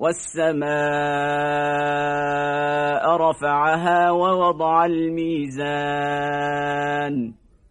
والسماء رفعها ووضع الميزان